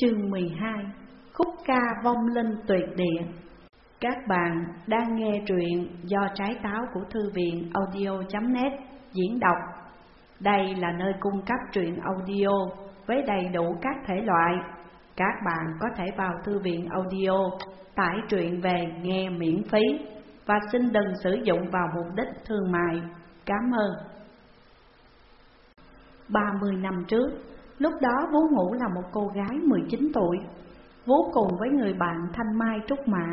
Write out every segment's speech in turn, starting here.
Chương 12 Khúc ca vong linh tuyệt địa. Các bạn đang nghe truyện do trái táo của thư viện audio.net diễn đọc. Đây là nơi cung cấp truyện audio với đầy đủ các thể loại. Các bạn có thể vào thư viện audio, tải truyện về nghe miễn phí Và xin đừng sử dụng vào mục đích thương mại. Cảm ơn. 30 năm trước Lúc đó Vũ Ngủ là một cô gái 19 tuổi Vũ cùng với người bạn Thanh Mai Trúc Mã,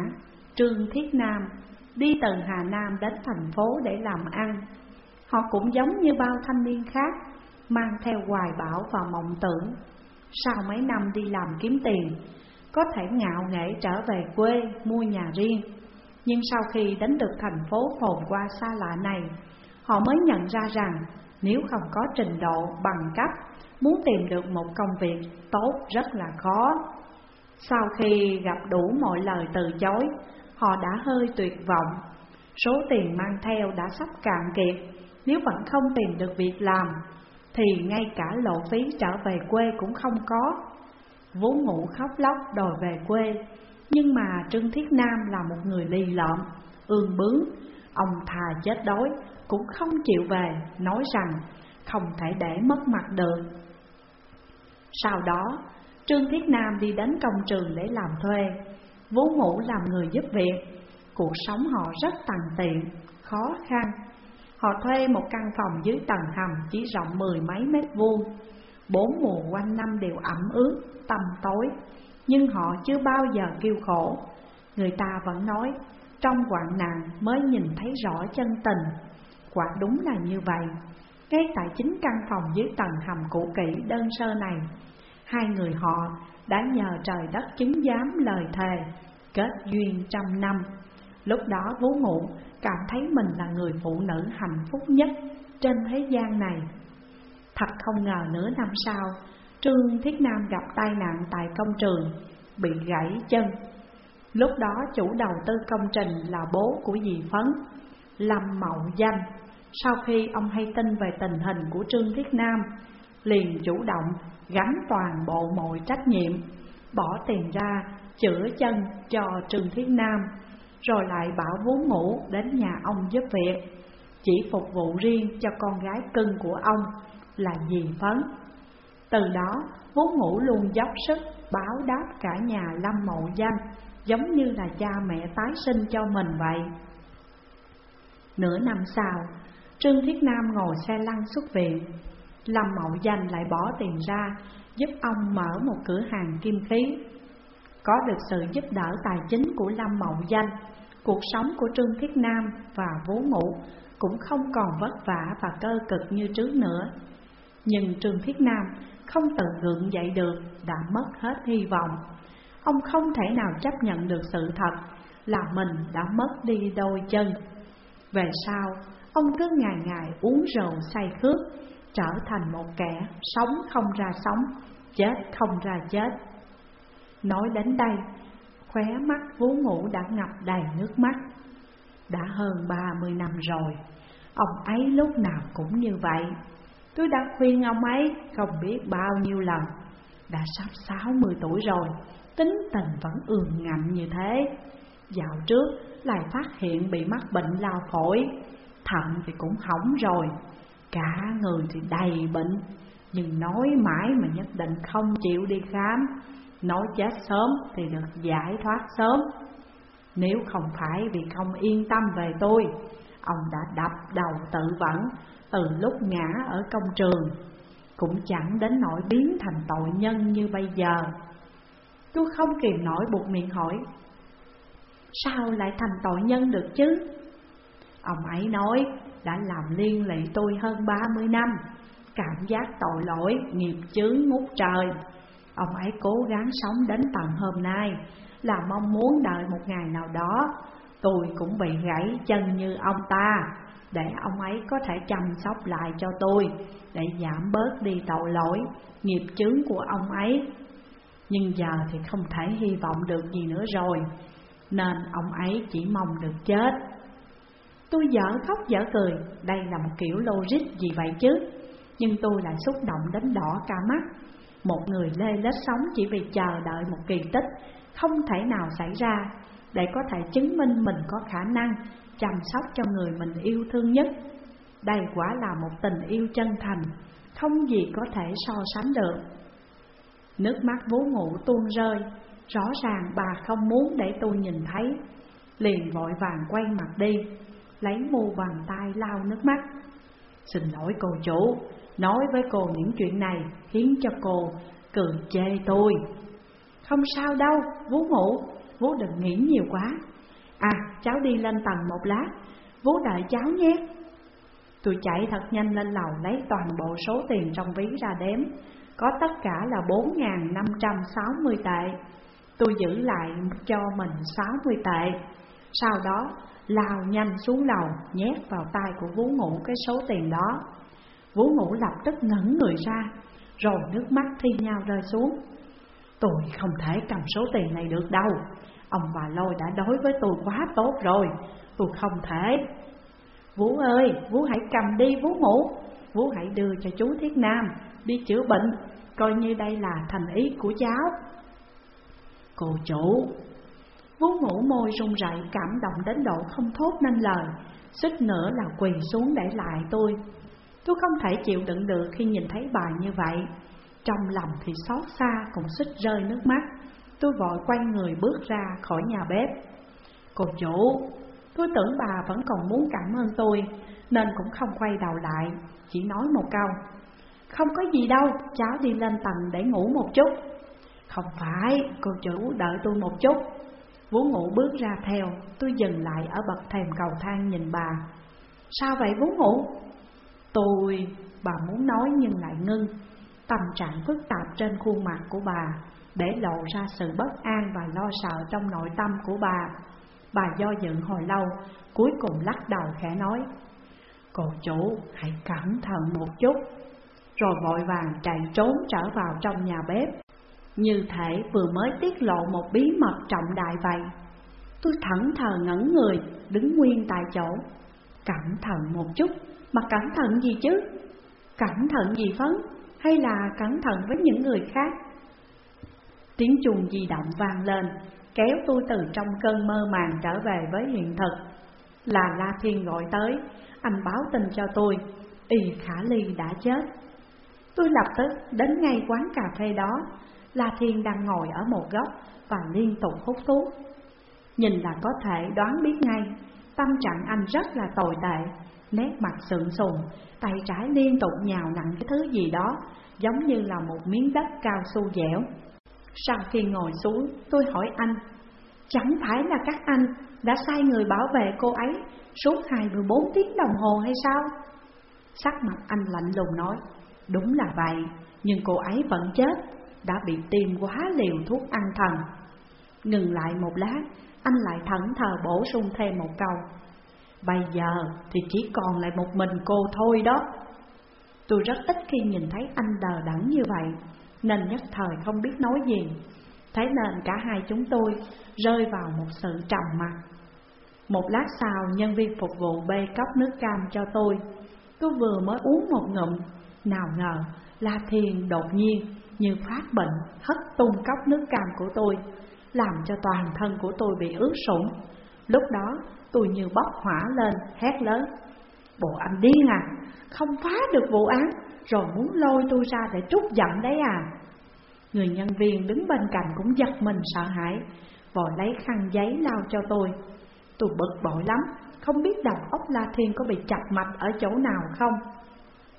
Trương Thiết Nam Đi từ Hà Nam đến thành phố để làm ăn. Họ cũng giống như bao thanh niên khác Mang theo hoài bão và mộng tưởng. Sau mấy năm đi làm kiếm tiền Có thể ngạo nghễ trở về quê mua nhà riêng. Nhưng sau khi đến được thành phố phồn qua xa lạ này Họ mới nhận ra rằng nếu không có trình độ bằng cấp muốn tìm được một công việc tốt rất là khó. Sau khi gặp đủ mọi lời từ chối, họ đã hơi tuyệt vọng. Số tiền mang theo đã sắp cạn kiệt, nếu vẫn không tìm được việc làm, thì ngay cả lộ phí trở về quê cũng không có. Vú ngủ khóc lóc đòi về quê, nhưng mà Trương Thiết Nam là một người lì lợm, ương bướng, ông thà chết đói cũng không chịu về, nói rằng không thể để mất mặt được. Sau đó, Trương Thiết Nam đi đến công trường để làm thuê, vũ Ngũ làm người giúp việc. Cuộc sống họ rất tàn tiện, khó khăn. Họ thuê một căn phòng dưới tầng hầm chỉ rộng mười mấy mét vuông. Bốn mùa quanh năm đều ẩm ướt, tăm tối, nhưng họ chưa bao giờ kêu khổ. Người ta vẫn nói, trong quạng nạn mới nhìn thấy rõ chân tình. Quả đúng là như vậy. Ngay tại chính căn phòng dưới tầng hầm cũ kỹ đơn sơ này, Hai người họ đã nhờ trời đất chứng giám lời thề, Kết duyên trăm năm. Lúc đó vú ngụ cảm thấy mình là người phụ nữ hạnh phúc nhất trên thế gian này. Thật không ngờ nửa năm sau, Trương Thiết Nam gặp tai nạn tại công trường, Bị gãy chân. Lúc đó chủ đầu tư công trình là bố của dì Phấn, Lâm Mậu Danh. Sau khi ông hay tin về tình hình của Trương Thiết Nam Liền chủ động gánh toàn bộ mọi trách nhiệm, bỏ tiền ra chữa chân cho Trương Thiết Nam, rồi lại bảo vốn ngủ đến nhà ông giúp việc, chỉ phục vụ riêng cho con gái cưng của ông là dì Phấn. Từ đó, vốn ngủ luôn dốc sức báo đáp cả nhà Lâm Mậu Danh, giống như là cha mẹ tái sinh cho mình vậy. Nửa năm sau, Trương Thiết Nam ngồi xe lăn xuất viện, Lâm Mậu Danh lại bỏ tiền ra giúp ông mở một cửa hàng kim khí. Có được sự giúp đỡ tài chính của Lâm Mậu Danh, cuộc sống của Trương Thiết Nam và Vú Ngũ cũng không còn vất vả và cơ cực như trước nữa. Nhưng Trương Thiết Nam không tự gượng dậy được đã mất hết hy vọng. Ông không thể nào chấp nhận được sự thật là mình đã mất đi đôi chân. Về sau, ông cứ ngày ngày uống rượu say khướt trở thành một kẻ sống không ra sống, chết không ra chết. Nói đến đây, khóe mắt vú ngủ đã ngập đầy nước mắt. Đã hơn ba mươi năm rồi, ông ấy lúc nào cũng như vậy. Tôi đã khuyên ông ấy không biết bao nhiêu lần, đã sắp sáu mươi tuổi rồi, tính tình vẫn ương ngạnh như thế. Dạo trước lại phát hiện bị mắc bệnh lao phổi, thận thì cũng hỏng rồi, Cả người thì đầy bệnh. Nhưng nói mãi mà nhất định không chịu đi khám. Nói chết sớm thì được giải thoát sớm. Nếu không phải vì không yên tâm về tôi Ông đã đập đầu tự vẫn Từ lúc ngã ở công trường. Cũng chẳng đến nỗi biến thành tội nhân như bây giờ. Tôi không kìm nổi buộc miệng hỏi Sao lại thành tội nhân được chứ? Ông ấy nói đã làm liên lụy tôi hơn 30 năm Cảm giác tội lỗi, nghiệp chướng ngút trời. Ông ấy cố gắng sống đến tận hôm nay Là mong muốn đợi một ngày nào đó Tôi cũng bị gãy chân như ông ta Để ông ấy có thể chăm sóc lại cho tôi Để giảm bớt đi tội lỗi, nghiệp chướng của ông ấy. Nhưng giờ thì không thể hy vọng được gì nữa rồi Nên ông ấy chỉ mong được chết. Tôi dở khóc dở cười, đây là một kiểu logic gì vậy chứ? Nhưng tôi lại xúc động đến đỏ cả mắt. Một người lê lết sống chỉ vì chờ đợi một kỳ tích Không thể nào xảy ra Để có thể chứng minh mình có khả năng Chăm sóc cho người mình yêu thương nhất. Đây quả là một tình yêu chân thành Không gì có thể so sánh được. Nước mắt vú ngủ tuôn rơi Rõ ràng bà không muốn để tôi nhìn thấy. Liền vội vàng quay mặt đi. Lấy mu bàn tay lau nước mắt. Xin lỗi cô chủ Nói với cô những chuyện này Khiến cho cô cười chê tôi. Không sao đâu, Vú ngủ, Vú đừng nghĩ nhiều quá. À cháu đi lên tầng một lát Vú đợi cháu nhé. Tôi chạy thật nhanh lên lầu Lấy toàn bộ số tiền trong ví ra đếm, Có tất cả là 4.560 tệ. Tôi giữ lại cho mình 60 tệ. Sau đó lao nhanh xuống lầu Nhét vào tay của vũ Ngủ cái số tiền đó. Vũ Ngủ lập tức ngẩn người ra Rồi nước mắt thi nhau rơi xuống. Tôi không thể cầm số tiền này được đâu. Ông bà Lôi đã đối với tôi quá tốt rồi. Tôi không thể. Vũ ơi, vũ hãy cầm đi vũ Ngủ vũ hãy đưa cho chú Thiết Nam Đi chữa bệnh Coi như đây là thành ý của cháu. Cô chủ vốn ngủ môi run rẩy cảm động đến độ không thốt nên lời. Xích nữa là quỳ xuống để lại tôi. Tôi không thể chịu đựng được khi nhìn thấy bà như vậy. Trong lòng thì xót xa cũng xích rơi nước mắt. Tôi vội quay người bước ra khỏi nhà bếp. Cô chủ Tôi tưởng bà vẫn còn muốn cảm ơn tôi Nên cũng không quay đầu lại Chỉ nói một câu. Không có gì đâu Cháu đi lên tầng để ngủ một chút. Không phải, cô chủ đợi tôi một chút. Vũ Ngụ bước ra theo, tôi dừng lại ở bậc thềm cầu thang nhìn bà. Sao vậy Vũ Ngụ? Tôi, bà muốn nói nhưng lại ngưng. Tâm trạng phức tạp trên khuôn mặt của bà Để lộ ra sự bất an và lo sợ trong nội tâm của bà. Bà do dự hồi lâu, cuối cùng lắc đầu khẽ nói Cô chủ, hãy cẩn thận một chút. Rồi vội vàng chạy trốn trở vào trong nhà bếp như thể vừa mới tiết lộ một bí mật trọng đại vậy. Tôi thẳng thờ ngẩn người, đứng nguyên tại chỗ. Cẩn thận một chút, mà cẩn thận gì chứ? Cẩn thận gì phấn, hay là cẩn thận với những người khác? Tiếng chuông di động vang lên, kéo tôi từ trong cơn mơ màng trở về với hiện thực. Là La Thiên gọi tới, anh báo tin cho tôi, Y Khả Ly đã chết. Tôi lập tức đến ngay quán cà phê đó La Thiên đang ngồi ở một góc và liên tục hút thuốc. Nhìn là có thể đoán biết ngay, tâm trạng anh rất là tồi tệ, nét mặt sượng sùng, tay trái liên tục nhào nặng cái thứ gì đó, giống như là một miếng đất cao su dẻo. Sau khi ngồi xuống, tôi hỏi anh, chẳng phải là các anh đã sai người bảo vệ cô ấy suốt 24 tiếng đồng hồ hay sao? Sắc mặt anh lạnh lùng nói, đúng là vậy, nhưng cô ấy vẫn chết đã bị tiêm quá liều thuốc ăn thần. Ngừng lại một lát, anh lại thẫn thờ bổ sung thêm một câu. Bây giờ thì chỉ còn lại một mình cô thôi đó. Tôi rất ít khi nhìn thấy anh đờ đẫn như vậy, nên nhất thời không biết nói gì. Thế nên cả hai chúng tôi rơi vào một sự trầm mặc. Một lát sau, nhân viên phục vụ bê cốc nước cam cho tôi. Tôi vừa mới uống một ngụm, nào ngờ La Thiền đột nhiên như phát bệnh hất tung cốc nước cam của tôi, làm cho toàn thân của tôi bị ướt sũng. Lúc đó tôi như bốc hỏa lên, hét lớn. Bộ anh điên à, không phá được vụ án, rồi muốn lôi tôi ra để trút giận đấy à. Người nhân viên đứng bên cạnh cũng giật mình sợ hãi, vội lấy khăn giấy lau cho tôi. Tôi bực bội lắm, không biết đầu óc La Thiên có bị chặt mạch ở chỗ nào không.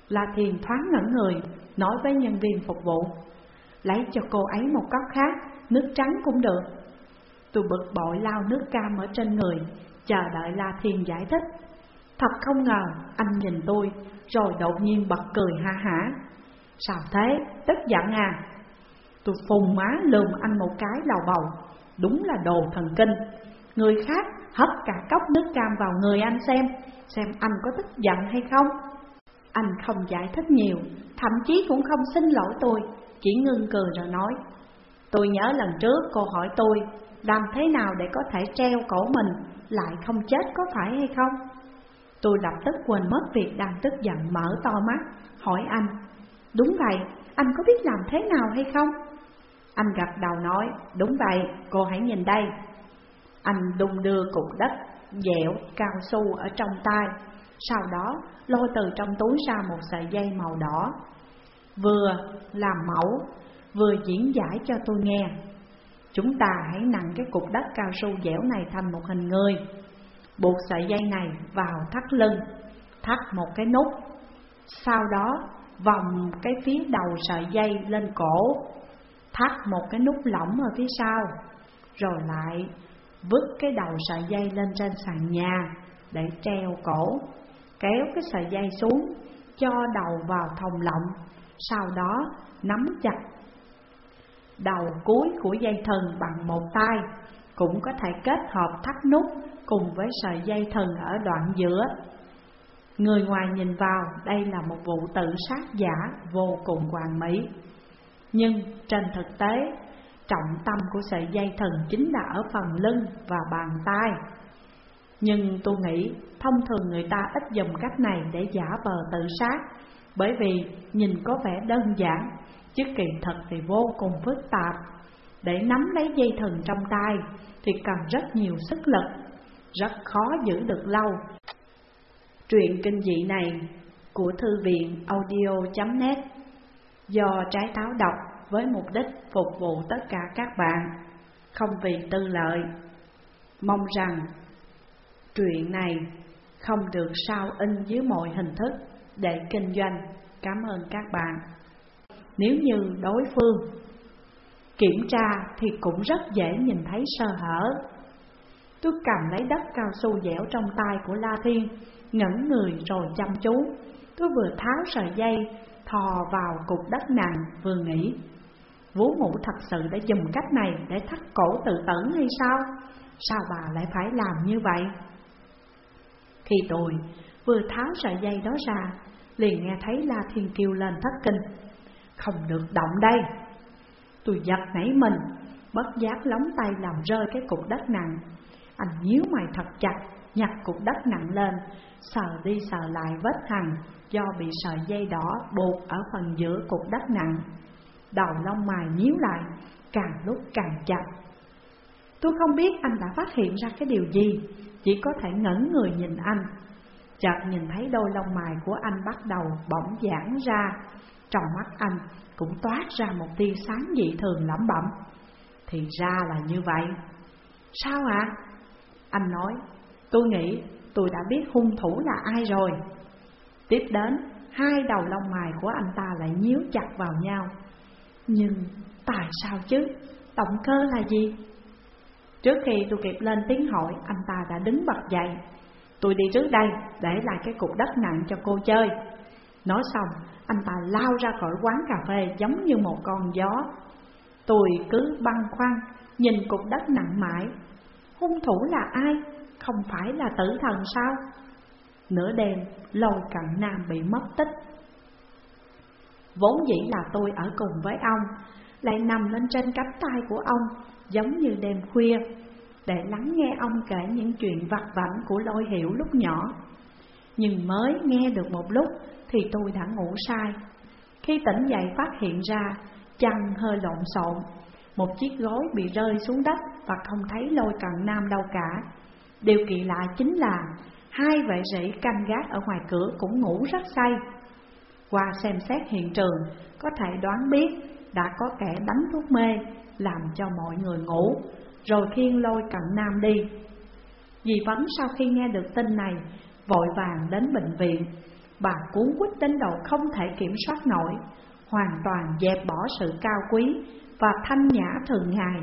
La Thiên thoáng ngẩn người, nói với nhân viên phục vụ Lấy cho cô ấy một cốc khác, nước trắng cũng được. Tôi bực bội lao nước cam ở trên người Chờ đợi La Thiên giải thích. Thật không ngờ anh nhìn tôi Rồi đột nhiên bật cười ha hả. Sao thế, tức giận à? Tôi phùng má lườm anh một cái lào bầu. Đúng là đồ thần kinh. Người khác hất cả cốc nước cam vào người anh xem Xem anh có tức giận hay không. Anh không giải thích nhiều Thậm chí cũng không xin lỗi tôi chỉ ngưng cười rồi nói Tôi nhớ lần trước cô hỏi tôi Làm thế nào để có thể treo cổ mình Lại không chết có phải hay không Tôi lập tức quên mất việc đang tức giận mở to mắt Hỏi anh Đúng vậy, anh có biết làm thế nào hay không? Anh gật đầu nói, đúng vậy, cô hãy nhìn đây. Anh đung đưa cục đất, dẻo, cao su ở trong tay, sau đó lôi từ trong túi ra một sợi dây màu đỏ. Vừa làm mẫu, vừa diễn giải cho tôi nghe. Chúng ta hãy nặng cái cục đất cao su dẻo này thành một hình người Buộc sợi dây này vào thắt lưng Thắt một cái nút Sau đó vòng cái phía đầu sợi dây lên cổ Thắt một cái nút lỏng ở phía sau Rồi lại vứt cái đầu sợi dây lên trên sàn nhà Để treo cổ Kéo cái sợi dây xuống Cho đầu vào thòng lọng sau đó nắm chặt. Đầu cuối của dây thần bằng một tay Cũng có thể kết hợp thắt nút cùng với sợi dây thần ở đoạn giữa. Người ngoài nhìn vào, đây là một vụ tự sát giả vô cùng hoàn mỹ. Nhưng trên thực tế, trọng tâm của sợi dây thần chính là ở phần lưng và bàn tay. Nhưng tôi nghĩ thông thường người ta ít dùng cách này để giả vờ tự sát bởi vì nhìn có vẻ đơn giản chứ kỳ thật thì vô cùng phức tạp. Để nắm lấy dây thần trong tay thì cần rất nhiều sức lực, rất khó giữ được lâu. Truyện kinh dị này của thư viện audio.net do trái táo đọc với mục đích phục vụ tất cả các bạn, không vì tư lợi. Mong rằng truyện này không được sao in dưới mọi hình thức để kinh doanh. Cảm ơn các bạn nếu như đối phương Kiểm tra thì cũng rất dễ nhìn thấy sơ hở Tôi cầm lấy đất cao su dẻo trong tay của La Thiên, Ngẩn người rồi chăm chú Tôi vừa tháo sợi dây, Thò vào cục đất nặng, vừa nghĩ, Vú ngũ thật sự đã dùng cách này để thắt cổ tự tử hay sao? Sao bà lại phải làm như vậy? Khi tôi vừa tháo sợi dây đó ra Liền nghe thấy La Thiên kêu lên thất kinh. Không được động đây. Tôi giật nảy mình, Bất giác lóng tay làm rơi cái cục đất nặng. Anh nhíu mày thật chặt, Nhặt cục đất nặng lên, Sờ đi sờ lại vết hằn Do bị sợi dây đỏ buộc ở phần giữa cục đất nặng. Đầu lông mày nhíu lại, Càng lúc càng chặt. Tôi không biết anh đã phát hiện ra cái điều gì, Chỉ có thể ngẩn người nhìn anh. Chợt nhìn thấy đôi lông mày của anh bắt đầu bỗng giãn ra trong mắt anh cũng toát ra một tia sáng dị thường lẩm bẩm Thì ra là như vậy Sao ạ? À? Anh nói, Tôi nghĩ tôi đã biết hung thủ là ai rồi Tiếp đến, Hai đầu lông mày của anh ta lại nhíu chặt vào nhau Nhưng tại sao chứ? Động cơ là gì? Trước khi tôi kịp lên tiếng hỏi, Anh ta đã đứng bật dậy Tôi đi trước đây để lại cái cục đất nặng cho cô chơi. Nói xong anh ta lao ra khỏi quán cà phê giống như một con gió. Tôi cứ băn khoăn, nhìn cục đất nặng mãi. Hung thủ là ai? Không phải là tử thần sao? Nửa đêm, lôi cận nam bị mất tích. Vốn dĩ là tôi ở cùng với ông Lại nằm lên trên cánh tay của ông Giống như đêm khuya. Để lắng nghe ông kể những chuyện vặt vảnh của lôi hiểu lúc nhỏ Nhưng mới nghe được một lúc thì tôi đã ngủ sai. Khi tỉnh dậy phát hiện ra chăn hơi lộn xộn, một chiếc gối bị rơi xuống đất và không thấy lôi cận nam đâu cả. Điều kỳ lạ chính là hai vệ sĩ canh gác ở ngoài cửa cũng ngủ rất say. Qua xem xét hiện trường, có thể đoán biết đã có kẻ đánh thuốc mê làm cho mọi người ngủ, rồi khiêng lôi cận nam đi. Dì Vấn sau khi nghe được tin này, vội vàng đến bệnh viện. Bà cuốn quýt đến độ không thể kiểm soát nổi Hoàn toàn dẹp bỏ sự cao quý và thanh nhã thường ngày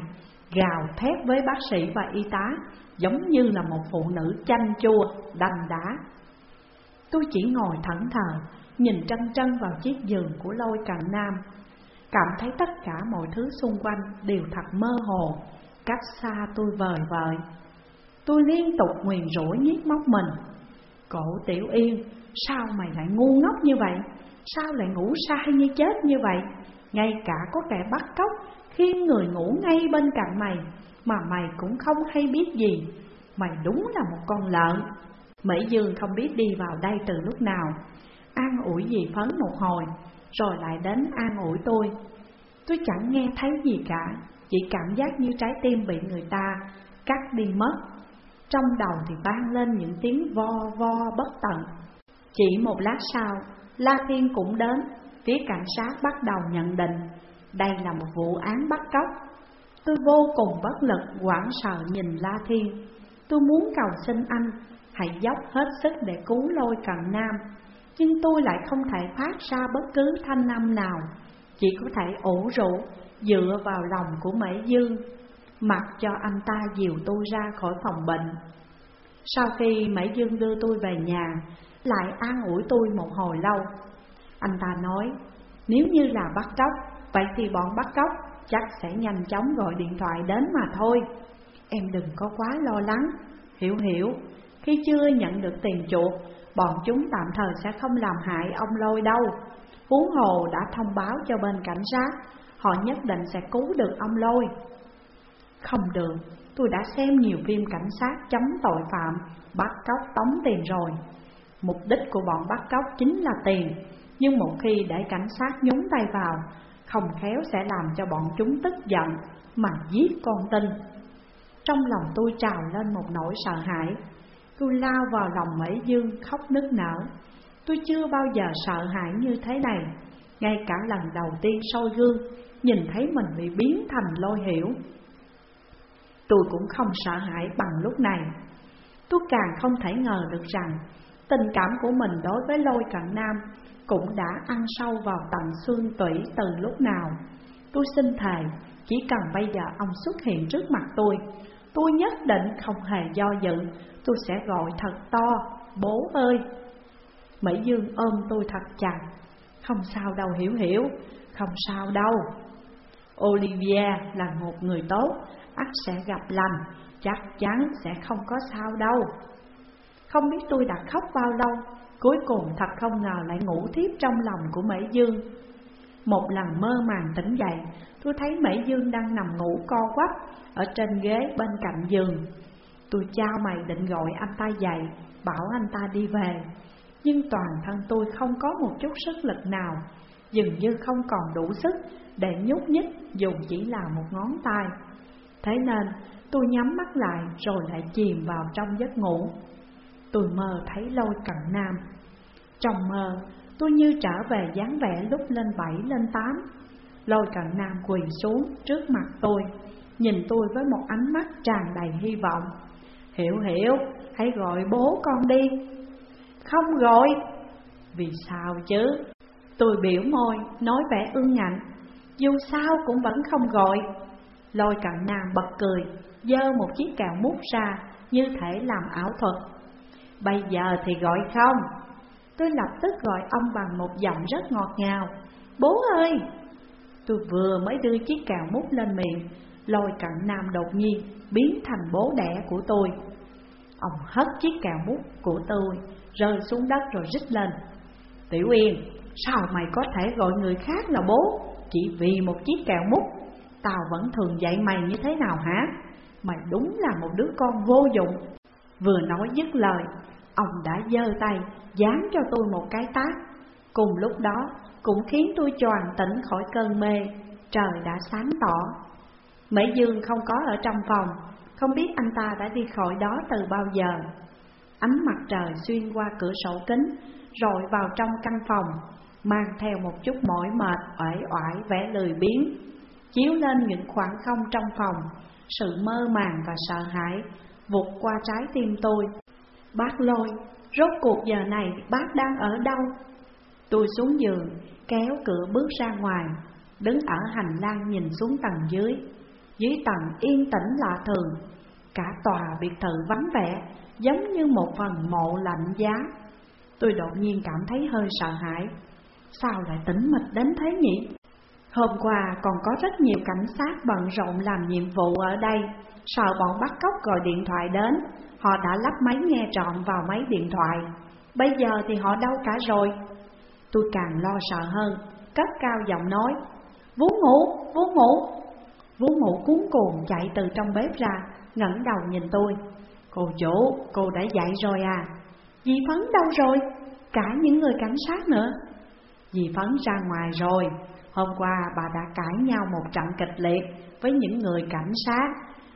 Gào thét với bác sĩ và y tá Giống như là một phụ nữ chanh chua, đành đá. Tôi chỉ ngồi thẫn thờ Nhìn trân trân vào chiếc giường của lôi cận nam. Cảm thấy tất cả mọi thứ xung quanh đều thật mơ hồ. Cách xa tôi vời vợi Tôi liên tục nguyền rủa nhiếc móc mình Cổ tiểu yên Sao mày lại ngu ngốc như vậy? Sao lại ngủ sai như chết như vậy? Ngay cả có kẻ bắt cóc khi người ngủ ngay bên cạnh mày Mà mày cũng không hay biết gì Mày đúng là một con lợn Mỹ Dương không biết đi vào đây từ lúc nào An ủi dì Phấn một hồi rồi lại đến an ủi tôi. Tôi chẳng nghe thấy gì cả, chỉ cảm giác như trái tim bị người ta cắt đi mất. Trong đầu thì vang lên những tiếng vo vo bất tận. Chỉ một lát sau, La Thiên cũng đến, phía cảnh sát bắt đầu nhận định đây là một vụ án bắt cóc. Tôi vô cùng bất lực, hoảng sợ nhìn La Thiên. Tôi muốn cầu xin anh, hãy dốc hết sức để cứu lôi cận nam. Nhưng tôi lại không thể phát ra bất cứ thanh âm nào, chỉ có thể ủ rũ dựa vào lòng của Mễ Dư, mặc cho anh ta dìu tôi ra khỏi phòng bệnh. Sau khi Mễ Dương đưa tôi về nhà, lại an ủi tôi một hồi lâu. Anh ta nói, nếu như là bắt cóc, vậy thì bọn bắt cóc chắc sẽ nhanh chóng gọi điện thoại đến mà thôi. Em đừng có quá lo lắng, hiểu hiểu, khi chưa nhận được tiền chuộc, bọn chúng tạm thời sẽ không làm hại ông lôi đâu. Huống hồ đã thông báo cho bên cảnh sát, họ nhất định sẽ cứu được ông lôi. Không được, tôi đã xem nhiều phim cảnh sát chống tội phạm, bắt cóc tống tiền rồi. Mục đích của bọn bắt cóc chính là tiền, nhưng một khi để cảnh sát nhúng tay vào, không khéo sẽ làm cho bọn chúng tức giận mà giết con tin. Trong lòng tôi trào lên một nỗi sợ hãi, tôi lao vào lòng Mỹ Dương khóc nức nở. Tôi chưa bao giờ sợ hãi như thế này, ngay cả lần đầu tiên soi gương, nhìn thấy mình bị biến thành lôi hiểu. Tôi cũng không sợ hãi bằng lúc này. Tôi càng không thể ngờ được rằng tình cảm của mình đối với lôi cận nam cũng đã ăn sâu vào tận xương tủy từ lúc nào. Tôi xin thề, chỉ cần bây giờ ông xuất hiện trước mặt tôi, tôi nhất định không hề do dự, tôi sẽ gọi thật to, bố ơi. Mỹ Dương ôm tôi thật chặt, không sao đâu hiểu hiểu, không sao đâu. Olivia là một người tốt, ắt sẽ gặp lành, chắc chắn sẽ không có sao đâu. Không biết tôi đã khóc bao lâu, Cuối cùng thật không ngờ lại ngủ thiếp trong lòng của Mỹ Dương. Một lần mơ màng tỉnh dậy Tôi thấy Mỹ Dương đang nằm ngủ co quắp Ở trên ghế bên cạnh giường. Tôi trao mày định gọi anh ta dậy Bảo anh ta đi về. Nhưng toàn thân tôi không có một chút sức lực nào Dường như không còn đủ sức để nhúc nhích dù chỉ là một ngón tay. Thế nên tôi nhắm mắt lại rồi lại chìm vào trong giấc ngủ. Tôi mơ thấy lôi cận nam. Trong mơ, tôi như trở về dáng vẻ lúc lên bảy lên tám. Lôi cận nam quỳ xuống trước mặt tôi Nhìn tôi với một ánh mắt tràn đầy hy vọng. Hiểu hiểu, hãy gọi bố con đi. Không gọi. Vì sao chứ? Tôi biểu môi, nói vẻ ương ngạnh. Dù sao cũng vẫn không gọi. Lôi cận nam bật cười Dơ một chiếc kẹo mút ra Như thể làm ảo thuật. Bây giờ thì gọi không? Tôi lập tức gọi ông bằng một giọng rất ngọt ngào. Bố ơi! Tôi vừa mới đưa chiếc cào mút lên miệng Lôi cận nam đột nhiên biến thành bố đẻ của tôi. Ông hất chiếc cào mút của tôi Rơi xuống đất rồi rít lên. Tiểu Yên, sao mày có thể gọi người khác là bố? Chỉ vì một chiếc kẹo mút Tao vẫn thường dạy mày như thế nào hả? Mày đúng là một đứa con vô dụng. Vừa nói dứt lời, Ông đã giơ tay, dán cho tôi một cái tát. Cùng lúc đó, cũng khiến tôi choàng tỉnh khỏi cơn mê, Trời đã sáng tỏ. Mỹ Dương không có ở trong phòng, Không biết anh ta đã đi khỏi đó từ bao giờ. Ánh mặt trời xuyên qua cửa sổ kính, Rồi vào trong căn phòng. Mang theo một chút mỏi mệt, oải oải, vẻ lười biếng Chiếu lên những khoảng không trong phòng Sự mơ màng và sợ hãi vụt qua trái tim tôi Bác lôi, rốt cuộc giờ này bác đang ở đâu? Tôi xuống giường, kéo cửa bước ra ngoài, đứng ở hành lang nhìn xuống tầng dưới. Dưới tầng yên tĩnh lạ thường, cả tòa biệt thự vắng vẻ, giống như một phần mộ lạnh giá. Tôi đột nhiên cảm thấy hơi sợ hãi. Sao lại tĩnh mịch đến thế nhỉ? Hôm qua còn có rất nhiều cảnh sát bận rộn làm nhiệm vụ ở đây, sợ bọn bắt cóc gọi điện thoại đến, Họ đã lắp máy nghe trọn vào máy điện thoại. Bây giờ thì họ đâu cả rồi? Tôi càng lo sợ hơn Cất cao giọng nói. Vú ngủ, vú ngủ Vú ngủ cuốn cuồng chạy từ trong bếp ra ngẩng đầu nhìn tôi. Cô chủ, cô đã dậy rồi à? Dì Phấn đâu rồi? Cả những người cảnh sát nữa. Dì Phấn ra ngoài rồi. Hôm qua bà đã cãi nhau một trận kịch liệt với những người cảnh sát.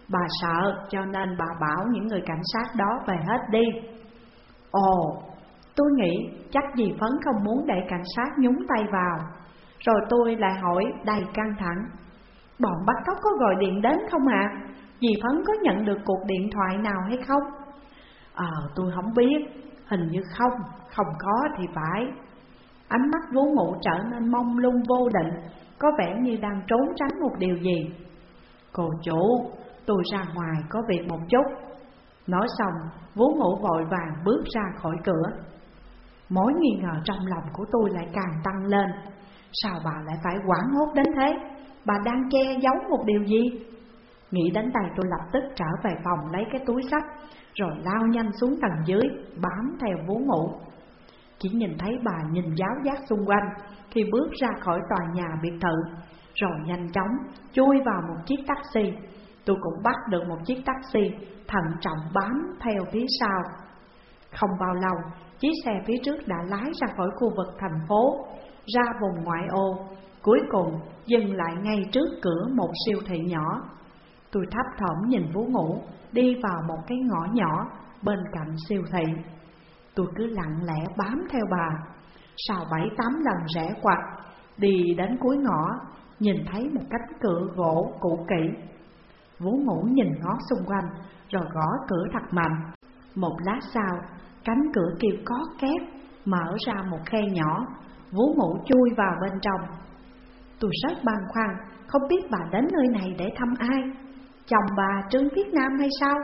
Bà sợ cho nên bà bảo những người cảnh sát đó về hết đi. Ồ, tôi nghĩ chắc dì Phấn không muốn để cảnh sát nhúng tay vào. Rồi tôi lại hỏi đầy căng thẳng. Bọn bắt cóc có gọi điện đến không ạ? À? Dì Phấn có nhận được cuộc điện thoại nào hay không? Ờ, tôi không biết. Hình như không, không có thì phải. Ánh mắt vú mụ trở nên mông lung vô định Có vẻ như đang trốn tránh một điều gì. Cô chủ, tôi ra ngoài có việc một chút. Nói xong, vú mụ vội vàng bước ra khỏi cửa. Mối nghi ngờ trong lòng của tôi lại càng tăng lên. Sao bà lại phải quảng hốt đến thế? Bà đang che giấu một điều gì? Nghĩ đến tay tôi lập tức trở về phòng lấy cái túi sách Rồi lao nhanh xuống tầng dưới Bám theo vú mụ. Chỉ nhìn thấy bà nhìn giáo giác xung quanh Khi bước ra khỏi tòa nhà biệt thự, Rồi nhanh chóng chui vào một chiếc taxi. Tôi cũng bắt được một chiếc taxi, Thận trọng bám theo phía sau. Không bao lâu, Chiếc xe phía trước đã lái ra khỏi khu vực thành phố, Ra vùng ngoại ô, Cuối cùng dừng lại ngay trước cửa một siêu thị nhỏ. Tôi thấp thỏm nhìn vú ngủ, Đi vào một cái ngõ nhỏ bên cạnh siêu thị. Tôi cứ lặng lẽ bám theo bà. Sau bảy, tám lần rẽ quặt Đi đến cuối ngõ, Nhìn thấy một cánh cửa gỗ cũ kỹ. Vú ngủ nhìn ngó xung quanh, Rồi gõ cửa thật mạnh. Một lát sau, Cánh cửa kêu có két, Mở ra một khe nhỏ. Vú ngủ chui vào bên trong. Tôi rất băn khoăn Không biết bà đến nơi này để thăm ai. Chồng bà Trương viết Nam hay sao?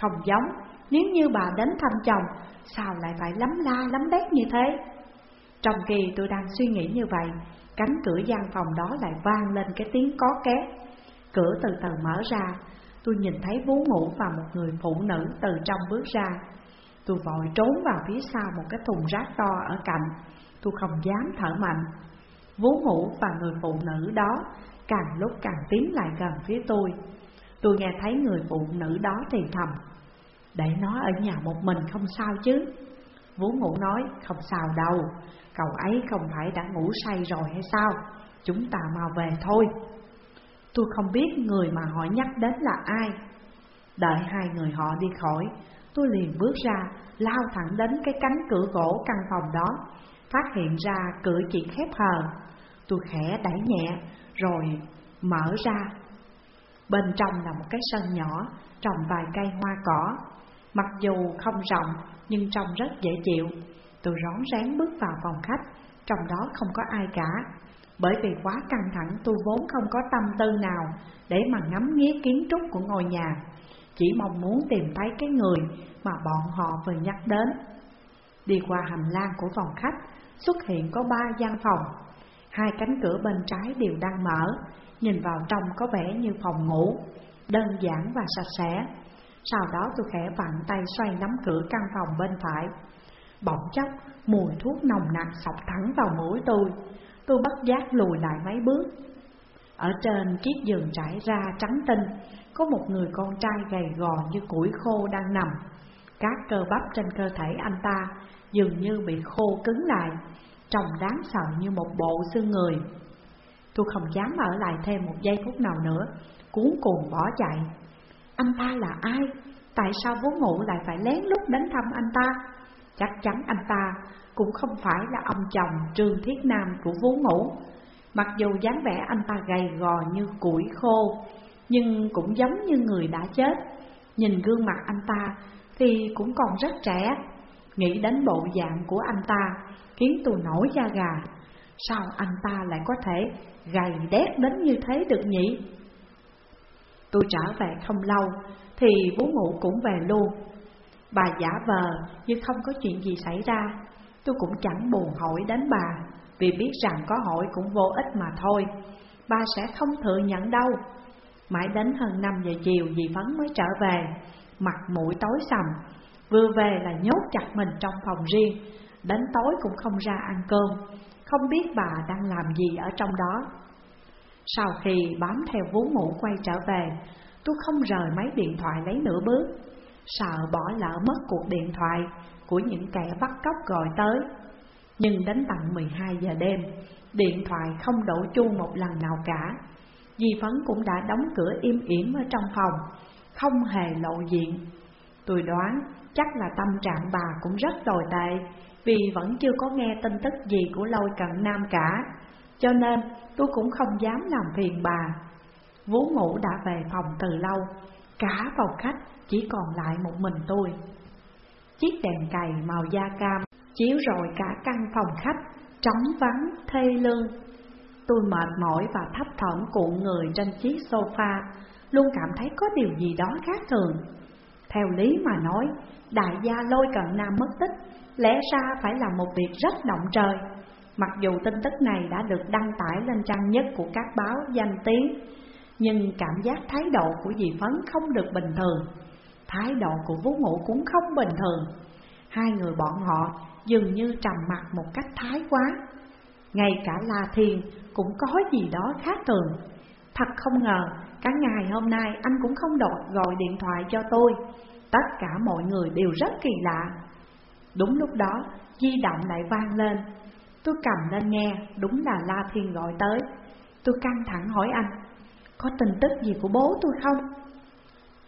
Không giống. Nếu như bà đến thăm chồng, Sao lại phải lắm la, lắm bét như thế? Trong khi tôi đang suy nghĩ như vậy, Cánh cửa gian phòng đó lại vang lên cái tiếng có két Cửa từ từ mở ra, Tôi nhìn thấy vú ngủ và một người phụ nữ từ trong bước ra. Tôi vội trốn vào phía sau một cái thùng rác to ở cạnh. Tôi không dám thở mạnh. Vú ngủ và người phụ nữ đó càng lúc càng tiến lại gần phía tôi. Tôi nghe thấy người phụ nữ đó thì thầm. Để nó ở nhà một mình không sao chứ. Vú ngủ nói, không sao đâu. Cậu ấy không phải đã ngủ say rồi hay sao? Chúng ta mau về thôi. Tôi không biết người mà họ nhắc đến là ai. Đợi hai người họ đi khỏi, Tôi liền bước ra, Lao thẳng đến cái cánh cửa gỗ căn phòng đó. Phát hiện ra cửa chỉ khép hờ. Tôi khẽ đẩy nhẹ, Rồi mở ra. Bên trong là một cái sân nhỏ, Trồng vài cây hoa cỏ. Mặc dù không rộng, Nhưng trông rất dễ chịu. Tôi rón rén bước vào phòng khách, Trong đó không có ai cả. Bởi vì quá căng thẳng, tôi vốn không có tâm tư nào Để mà ngắm nghía kiến trúc của ngôi nhà. Chỉ mong muốn tìm thấy cái người mà bọn họ vừa nhắc đến. Đi qua hành lang của phòng khách, Xuất hiện có ba gian phòng. Hai cánh cửa bên trái đều đang mở, Nhìn vào trong có vẻ như phòng ngủ, Đơn giản và sạch sẽ. Sau đó tôi khẽ vặn tay xoay nắm cửa căn phòng bên phải. Bỗng chốc, mùi thuốc nồng nặc sọc thẳng vào mũi tôi. Tôi bất giác lùi lại mấy bước. Ở trên chiếc giường trải ra trắng tinh, Có một người con trai gầy gò như củi khô đang nằm. Các cơ bắp trên cơ thể anh ta dường như bị khô cứng lại, Trông đáng sợ như một bộ xương người. Tôi không dám ở lại thêm một giây phút nào nữa, Cuốn cuồng bỏ chạy. Anh ta là ai? Tại sao vốn ngủ lại phải lén lút đến thăm anh ta? Chắc chắn anh ta cũng không phải là ông chồng Trương Thiết Nam của vốn ngủ Mặc dù dáng vẻ anh ta gầy gò như củi khô, Nhưng cũng giống như người đã chết Nhìn gương mặt anh ta thì cũng còn rất trẻ Nghĩ đến bộ dạng của anh ta khiến tôi nổi da gà Sao anh ta lại có thể gầy đét đến như thế được nhỉ? Tôi trở về không lâu, thì bố ngủ cũng về luôn. Bà giả vờ như không có chuyện gì xảy ra, Tôi cũng chẳng buồn hỏi đến bà, Vì biết rằng có hỏi cũng vô ích mà thôi. Bà sẽ không thừa nhận đâu. Mãi đến hơn 5 giờ chiều, dì Phấn mới trở về. Mặt mũi tối sầm, Vừa về là nhốt chặt mình trong phòng riêng, Đến tối cũng không ra ăn cơm. Không biết bà đang làm gì ở trong đó. Sau khi bám theo vú ngủ quay trở về, Tôi không rời máy điện thoại lấy nửa bước. Sợ bỏ lỡ mất cuộc điện thoại Của những kẻ bắt cóc gọi tới. Nhưng đến tận 12 giờ đêm, Điện thoại không đổ chuông một lần nào cả. Di Phấn cũng đã đóng cửa im ỉm ở trong phòng, Không hề lộ diện. Tôi đoán chắc là tâm trạng bà cũng rất tồi tệ, Vì vẫn chưa có nghe tin tức gì của lôi cận nam cả. Cho nên tôi cũng không dám làm phiền bà. Vú ngủ đã về phòng từ lâu Cả phòng khách chỉ còn lại một mình tôi. Chiếc đèn cày màu da cam Chiếu rồi cả căn phòng khách Trống vắng, thê lương. Tôi mệt mỏi và thấp thỏm cuộn người trên chiếc sofa Luôn cảm thấy có điều gì đó khác thường. Theo lý mà nói Đại gia lôi cận nam mất tích Lẽ ra phải là một việc rất động trời. Mặc dù tin tức này đã được đăng tải lên trang nhất của các báo danh tiếng Nhưng cảm giác thái độ của dì Phấn không được bình thường. Thái độ của Vũ Ngũ cũng không bình thường. Hai người bọn họ dường như trầm mặt một cách thái quá. Ngay cả La Thiên cũng có gì đó khác thường. Thật không ngờ, cả ngày hôm nay anh cũng không đột gọi điện thoại cho tôi. Tất cả mọi người đều rất kỳ lạ. Đúng lúc đó, di động lại vang lên. Tôi cầm lên nghe, đúng là La Thiên gọi tới Tôi căng thẳng hỏi anh Có tin tức gì của bố tôi không?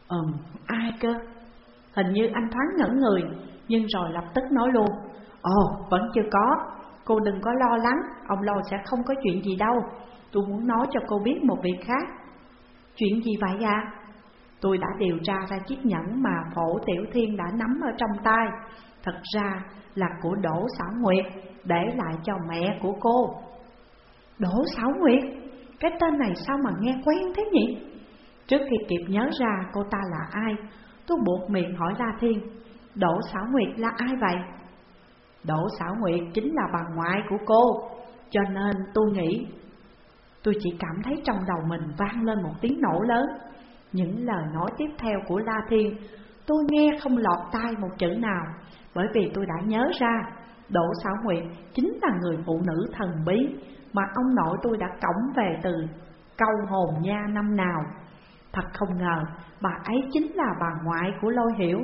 Ừm, ai cơ? Hình như anh thoáng ngẩn người Nhưng rồi lập tức nói luôn Ồ, vẫn chưa có Cô đừng có lo lắng Ông lo sẽ không có chuyện gì đâu Tôi muốn nói cho cô biết một việc khác Chuyện gì vậy à? Tôi đã điều tra ra chiếc nhẫn mà phổ tiểu thiên đã nắm ở trong tay Thật ra là của Đỗ Sảo Nguyệt, Để lại cho mẹ của cô Đỗ Sảo Nguyệt? Cái tên này sao mà nghe quen thế nhỉ? Trước khi kịp nhớ ra cô ta là ai, Tôi buộc miệng hỏi La Thiên, Đỗ Sảo Nguyệt là ai vậy? Đỗ Sảo Nguyệt chính là bà ngoại của cô, Cho nên tôi nghĩ Tôi chỉ cảm thấy trong đầu mình vang lên một tiếng nổ lớn Những lời nói tiếp theo của La Thiên Tôi nghe không lọt tai một chữ nào, Bởi vì tôi đã nhớ ra, Đỗ Xảo Nguyệt chính là người phụ nữ thần bí Mà ông nội tôi đã cõng về từ câu hồn nha năm nào. Thật không ngờ, bà ấy chính là bà ngoại của Lôi Hiểu.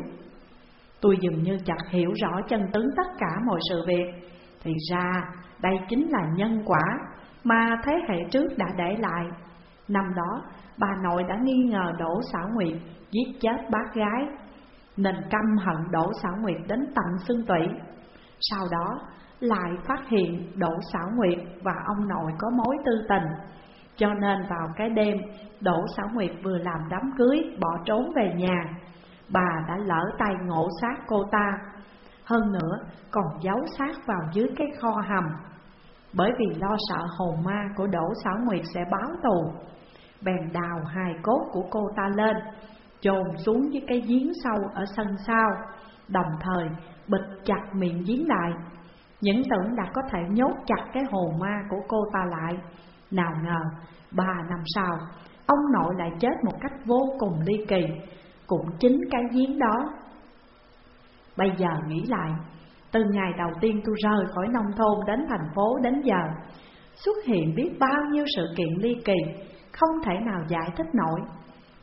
Tôi dường như chặt hiểu rõ chân tướng tất cả mọi sự việc. Thì ra, đây chính là nhân quả mà thế hệ trước đã để lại. Năm đó, bà nội đã nghi ngờ Đỗ Xảo Nguyệt giết chết bác gái nên căm hận Đỗ Sảo Nguyệt đến tận xương tủy. Sau đó, lại phát hiện Đỗ Sảo Nguyệt và ông nội có mối tư tình. Cho nên vào cái đêm, Đỗ Sảo Nguyệt vừa làm đám cưới, bỏ trốn về nhà. Bà đã lỡ tay ngộ sát cô ta. Hơn nữa, còn giấu xác vào dưới cái kho hầm. Bởi vì lo sợ hồn ma của Đỗ Sảo Nguyệt sẽ báo tù Bèn đào hài cốt của cô ta lên chôn xuống với cái giếng sâu ở sân sau Đồng thời bịt chặt miệng giếng lại Những tưởng đã có thể nhốt chặt cái hồn ma của cô ta lại Nào ngờ ba năm sau Ông nội lại chết một cách vô cùng ly kỳ cũng chính cái giếng đó. Bây giờ nghĩ lại, từ ngày đầu tiên tôi rời khỏi nông thôn đến thành phố đến giờ, xuất hiện biết bao nhiêu sự kiện ly kỳ, không thể nào giải thích nổi.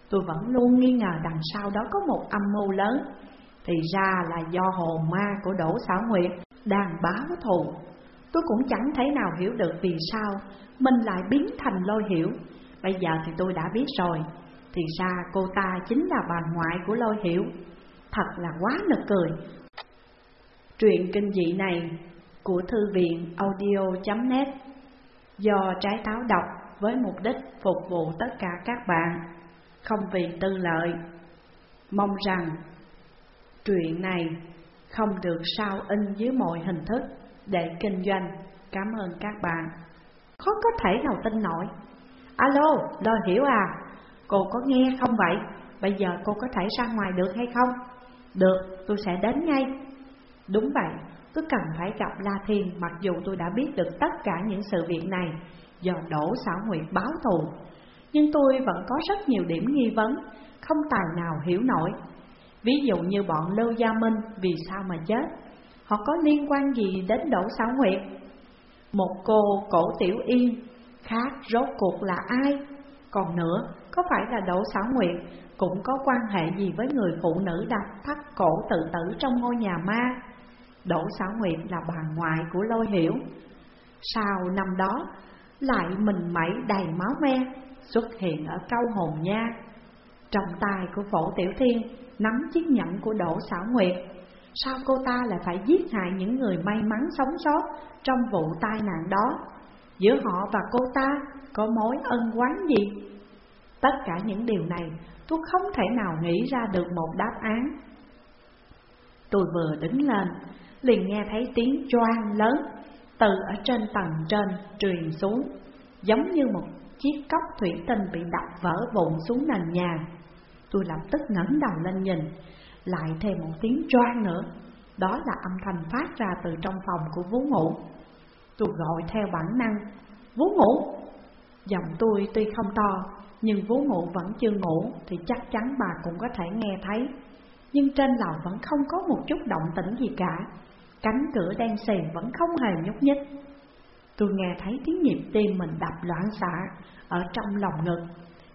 Tôi vẫn luôn nghi ngờ đằng sau đó có một âm mưu lớn, thì ra là do hồn ma của Đỗ Xảo Nguyệt đang báo thù. Tôi cũng chẳng thể nào hiểu được vì sao mình lại biến thành lôi hiểu. Bây giờ thì tôi đã biết rồi, thì ra cô ta chính là bà ngoại của lôi hiểu. Thật là quá nực cười. Truyện kinh dị này của thư viện audio.net Do trái táo đọc với mục đích phục vụ tất cả các bạn. Không vì tư lợi. Mong rằng truyện này không được sao in dưới mọi hình thức để kinh doanh. Cảm ơn các bạn. Khó có thể nào tin nổi. Alo, lôi hiểu à Cô có nghe không vậy? Bây giờ cô có thể ra ngoài được hay không? Được, tôi sẽ đến ngay. Đúng vậy, tôi cần phải gặp La Thiên Mặc dù tôi đã biết được tất cả những sự việc này Do đổ xảo nguyệt báo thù. Nhưng tôi vẫn có rất nhiều điểm nghi vấn, Không tài nào hiểu nổi. Ví dụ như bọn Lưu Gia Minh Vì sao mà chết, Họ có liên quan gì đến đổ sáu nguyệt? Một cô cổ tiểu yên Khác rốt cuộc là ai? Còn nữa, có phải là Đỗ sáu Nguyệt cũng có quan hệ gì với người phụ nữ đặt thắt cổ tự tử trong ngôi nhà ma? Đỗ sáu Nguyệt là bà ngoại của Lôi Hiểu. Sao năm đó, lại mình mẩy đầy máu me. Xuất hiện ở câu hồn nha. Trong tay của phổ tiểu thiên Nắm chiếc nhẫn của Đỗ Xảo Nguyệt. Sao cô ta lại phải giết hại những người may mắn sống sót Trong vụ tai nạn đó? Giữa họ và cô ta có mối ân oán gì? Tất cả những điều này tôi không thể nào nghĩ ra được một đáp án. Tôi vừa đứng lên, liền nghe thấy tiếng choang lớn từ ở trên tầng trên truyền xuống, giống như một chiếc cốc thủy tinh bị đập vỡ vụn xuống nền nhà. Tôi lập tức ngẩng đầu lên nhìn, lại thêm một tiếng choang nữa, đó là âm thanh phát ra từ trong phòng của vú ngủ. Tôi gọi theo bản năng, vú ngủ. Giọng tôi tuy không to, nhưng vú ngủ vẫn chưa ngủ thì chắc chắn bà cũng có thể nghe thấy nhưng trên lầu vẫn không có một chút động tĩnh gì cả Cánh cửa đen xèn vẫn không hề nhúc nhích Tôi nghe thấy tiếng nhịp tim mình đập loạn xạ ở trong lòng ngực.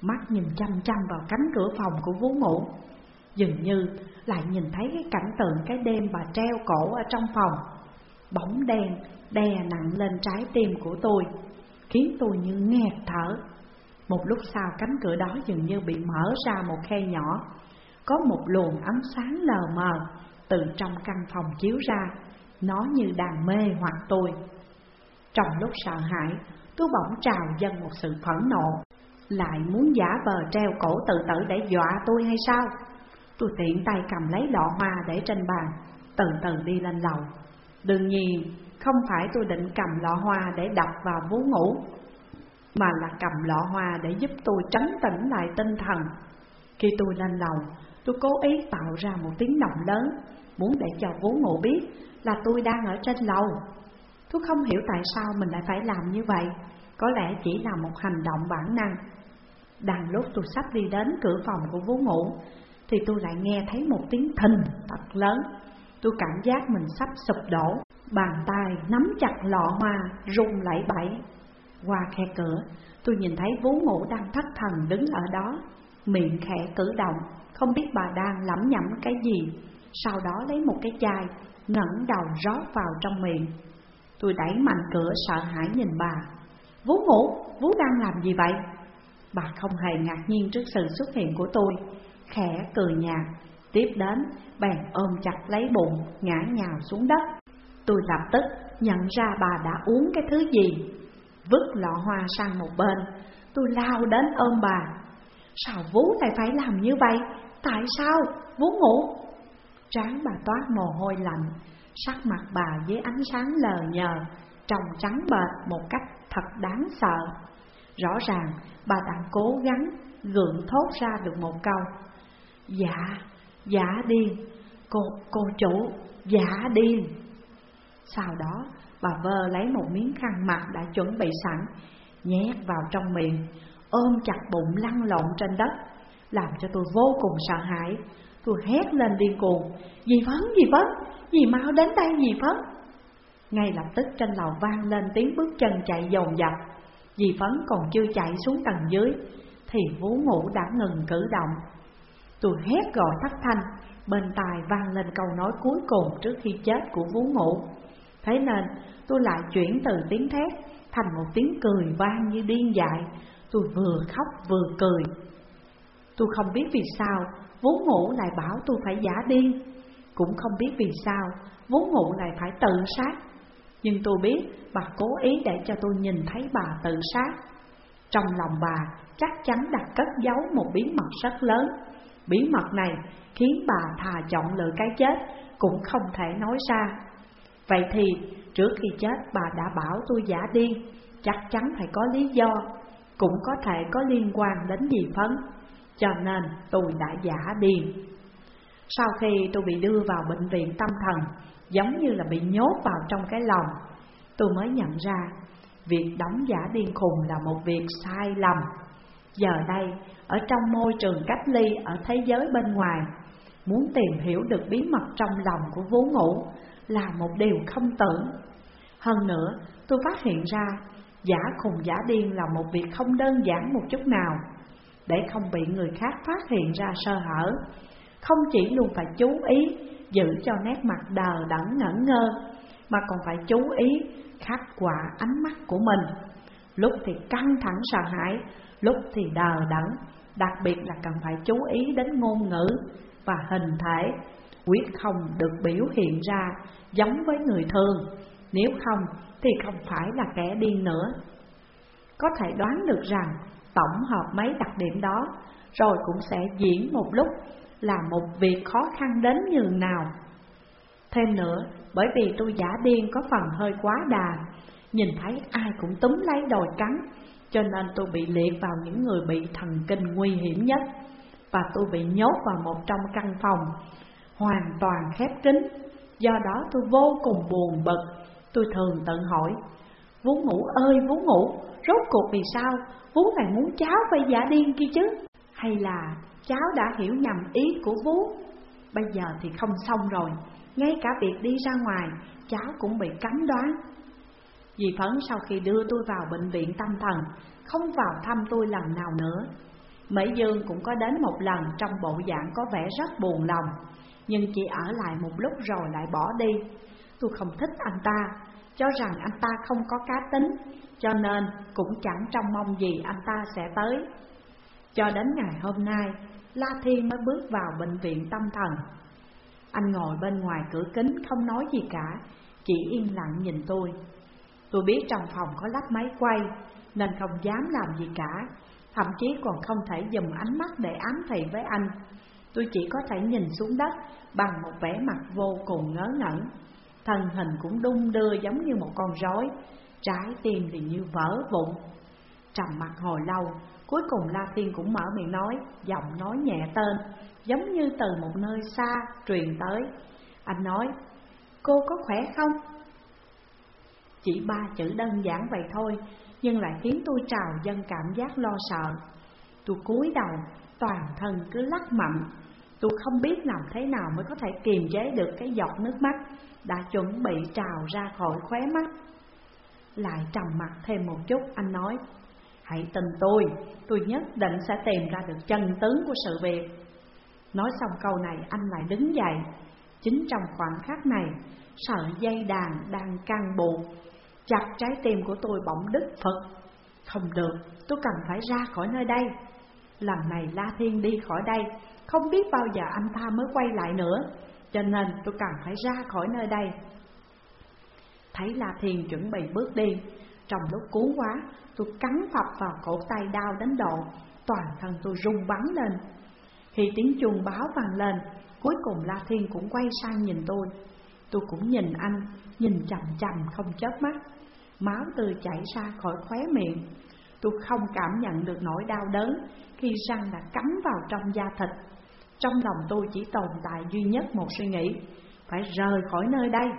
Mắt nhìn chăm chăm vào cánh cửa phòng của vú ngủ. Dường như lại nhìn thấy cái cảnh tượng cái đêm bà treo cổ ở trong phòng. Bóng đen đè nặng lên trái tim của tôi Khiến tôi như nghẹt thở. Một lúc sau cánh cửa đó dường như bị mở ra một khe nhỏ. Có một luồng ánh sáng lờ mờ từ trong căn phòng chiếu ra, nó như đang mê hoặc tôi. Trong lúc sợ hãi, tôi bỗng trào dâng một sự phẫn nộ, lại muốn giả vờ treo cổ tự tử để dọa tôi hay sao? Tôi tiện tay cầm lấy lọ hoa để trên bàn, từ từ đi lên lầu. Đương nhiên, không phải tôi định cầm lọ hoa để đập vào vú ngủ, mà là cầm lọ hoa để giúp tôi trấn tĩnh lại tinh thần. Khi tôi lên lầu, Tôi cố ý tạo ra một tiếng động lớn Muốn để cho vú ngủ biết là tôi đang ở trên lầu Tôi không hiểu tại sao mình lại phải làm như vậy. Có lẽ chỉ là một hành động bản năng. Đằng lúc tôi sắp đi đến cửa phòng của vú ngủ, Thì tôi lại nghe thấy một tiếng thình thật lớn. Tôi cảm giác mình sắp sụp đổ, Bàn tay nắm chặt lọ hoa rung lẩy bẩy. Qua khe cửa, tôi nhìn thấy vú ngủ đang thất thần đứng ở đó. Miệng khẽ cử động, không biết bà đang lẩm nhẩm cái gì. Sau đó lấy một cái chai, ngẩng đầu rót vào trong miệng. Tôi đẩy mạnh cửa sợ hãi nhìn bà. Vú ngủ, Vú đang làm gì vậy? Bà không hề ngạc nhiên trước sự xuất hiện của tôi. Khẽ cười nhạt. Tiếp đến bèn ôm chặt lấy bụng ngã nhào xuống đất. Tôi lập tức nhận ra bà đã uống cái thứ gì. Vứt lọ hoa sang một bên. Tôi lao đến ôm bà. Sao Vú lại phải làm như vậy? Tại sao? Vú ngủ. Tráng bà toát mồ hôi lạnh. Sắc mặt bà dưới ánh sáng lờ nhờ Trông trắng bệch một cách thật đáng sợ Rõ ràng bà đang cố gắng gượng thốt ra được một câu Dạ, dạ điên Cô, cô chủ, dạ điên Sau đó bà vơ lấy một miếng khăn mặt đã chuẩn bị sẵn Nhét vào trong miệng Ôm chặt bụng lăn lộn trên đất làm cho tôi vô cùng sợ hãi. Tôi hét lên điên cuồng, dì Phấn, dì Phấn, dì mau đến đây dì Phấn. Ngay lập tức trên lầu vang lên tiếng bước chân chạy dồn dập. Dì Phấn còn chưa chạy xuống tầng dưới, thì vú ngủ đã ngừng cử động. Tôi hét gọi thất thanh, bên tai vang lên câu nói cuối cùng trước khi chết của vú ngủ. Thế nên tôi lại chuyển từ tiếng thét thành một tiếng cười vang như điên dại. Tôi vừa khóc vừa cười. Tôi không biết vì sao vốn ngủ lại bảo tôi phải giả điên. Cũng không biết vì sao, vốn ngủ lại phải tự sát. Nhưng tôi biết bà cố ý để cho tôi nhìn thấy bà tự sát. Trong lòng bà chắc chắn đặt cất giấu một bí mật rất lớn. Bí mật này khiến bà thà chọn lựa cái chết cũng không thể nói ra. Vậy thì trước khi chết bà đã bảo tôi giả điên, Chắc chắn phải có lý do, Cũng có thể có liên quan đến gì phấn cho nên tôi đã giả điên. Sau khi tôi bị đưa vào bệnh viện tâm thần Giống như là bị nhốt vào trong cái lòng Tôi mới nhận ra Việc đóng giả điên khùng là một việc sai lầm. Giờ đây, ở trong môi trường cách ly ở thế giới bên ngoài Muốn tìm hiểu được bí mật trong lòng của vú ngủ Là một điều không tưởng. Hơn nữa, tôi phát hiện ra Giả khùng giả điên là một việc không đơn giản một chút nào để không bị người khác phát hiện ra sơ hở. Không chỉ luôn phải chú ý giữ cho nét mặt đờ đẫn ngẩn ngơ, mà còn phải chú ý khắc quả ánh mắt của mình. Lúc thì căng thẳng sợ hãi, lúc thì đờ đẫn, đặc biệt là cần phải chú ý đến ngôn ngữ và hình thể, quyết không được biểu hiện ra giống với người thường, nếu không thì không phải là kẻ điên nữa. Có thể đoán được rằng tổng hợp mấy đặc điểm đó rồi cũng sẽ diễn một lúc là một việc khó khăn đến nhường nào. Thêm nữa, bởi vì tôi giả điên có phần hơi quá đà, nhìn thấy ai cũng túm lấy đòi cắn, cho nên tôi bị liệt vào những người bị thần kinh nguy hiểm nhất, và tôi bị nhốt vào một trong căn phòng, hoàn toàn khép kín. Do đó tôi vô cùng buồn bực, tôi thường tự hỏi, Vú ngủ ơi vú ngủ, rốt cuộc vì sao Vú lại muốn cháu phải giả điên kia chứ? Hay là cháu đã hiểu nhầm ý của Vú? Bây giờ thì không xong rồi, ngay cả việc đi ra ngoài, cháu cũng bị cấm đoán. Dì Phấn sau khi đưa tôi vào bệnh viện tâm thần, không vào thăm tôi lần nào nữa. Mỹ Dương cũng có đến một lần trong bộ dạng có vẻ rất buồn lòng, nhưng chỉ ở lại một lúc rồi lại bỏ đi. Tôi không thích anh ta, cho rằng anh ta không có cá tính, cho nên cũng chẳng trông mong gì anh ta sẽ tới. Cho đến ngày hôm nay, La Thiên mới bước vào bệnh viện tâm thần. Anh ngồi bên ngoài cửa kính không nói gì cả, chỉ yên lặng nhìn tôi. Tôi biết trong phòng có lắp máy quay, nên không dám làm gì cả, thậm chí còn không thể dùng ánh mắt để ám thị với anh. Tôi chỉ có thể nhìn xuống đất bằng một vẻ mặt vô cùng ngớ ngẩn. Thân hình cũng đung đưa giống như một con rối, trái tim thì như vỡ vụn. Trầm mặt hồi lâu, cuối cùng La Tiên cũng mở miệng nói, giọng nói nhẹ tên, giống như từ một nơi xa truyền tới. Anh nói, cô có khỏe không? Chỉ ba chữ đơn giản vậy thôi, nhưng lại khiến tôi trào dân cảm giác lo sợ. Tôi cúi đầu, toàn thân cứ lắc mạnh. Tôi không biết làm thế nào mới có thể kiềm chế được cái giọt nước mắt đã chuẩn bị trào ra khỏi khóe mắt. Lại trầm mặt thêm một chút, anh nói, hãy tin tôi, tôi nhất định sẽ tìm ra được chân tướng của sự việc. Nói xong câu này, anh lại đứng dậy. Chính trong khoảnh khắc này, sợi dây đàn đang căng buộc, chặt trái tim của tôi bỗng đứt phật. Không được, tôi cần phải ra khỏi nơi đây. Lần này La Thiên đi khỏi đây, không biết bao giờ anh ta mới quay lại nữa cho nên tôi cần phải ra khỏi nơi đây. Thấy La Thiền chuẩn bị bước đi, Trong lúc cuốn quá, Tôi cắn phập vào cổ tay đau đến độ Toàn thân tôi rung bắn lên. Khi tiếng chuông báo vang lên, Cuối cùng La Thiên cũng quay sang nhìn tôi. Tôi cũng nhìn anh, Nhìn chầm chầm không chớp mắt. Máu tươi chảy ra khỏi khóe miệng. Tôi không cảm nhận được nỗi đau đớn Khi răng đã cắm vào trong da thịt trong lòng tôi chỉ tồn tại duy nhất một suy nghĩ Phải rời khỏi nơi đây.